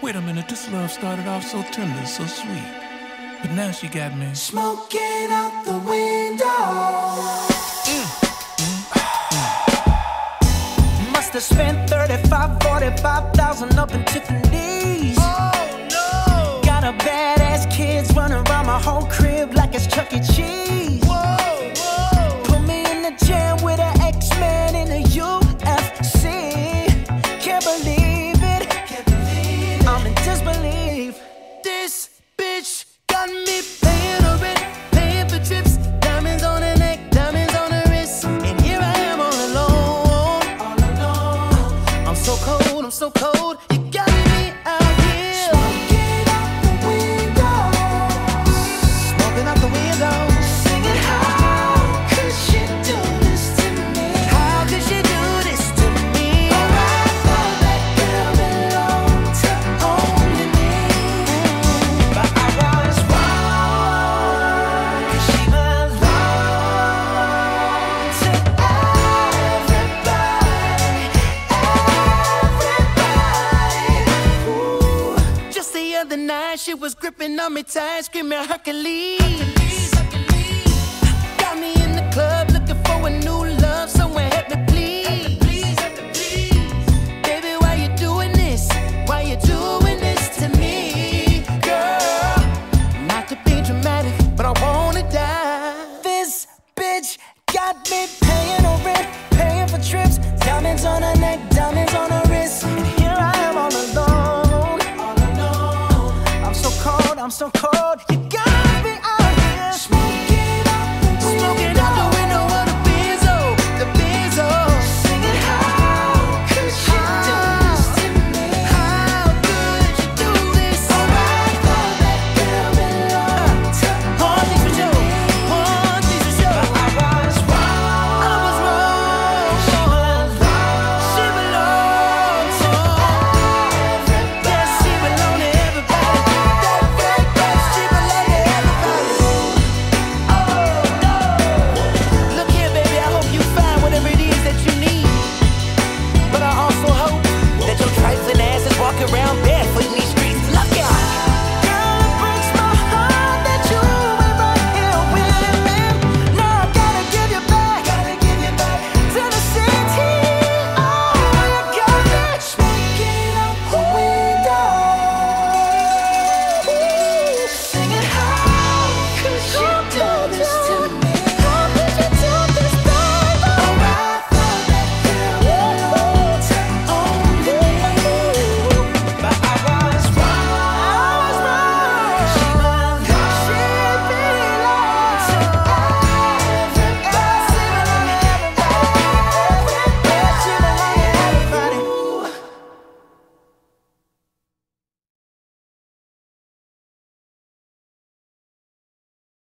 Wait a minute, this love started off so tender, so sweet. But now she got me smoking out the window. Mm, mm, mm. Must have spent 35, 45,000 up in Tiffany's. Oh no! Got a badass kids running around my whole crib like cold. You got me other night, she was gripping on me tight, screaming Hercules. Got me in the club looking for a new love, somewhere help me please. Baby, why you doing this? Why you doing this to me, girl? Not to be dramatic, but I wanna die. This bitch got me paying her rent, paying for trips, diamonds on her I'm so cold, you got